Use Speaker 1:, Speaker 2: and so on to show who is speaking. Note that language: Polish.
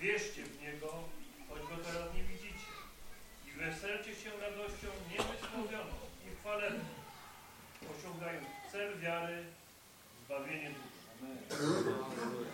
Speaker 1: Wierzcie w Niego, choć Go teraz nie widzicie. I weselcie się radością niewysłowioną i chwalebną, osiągając cel wiary, zbawienie duszy. Amen.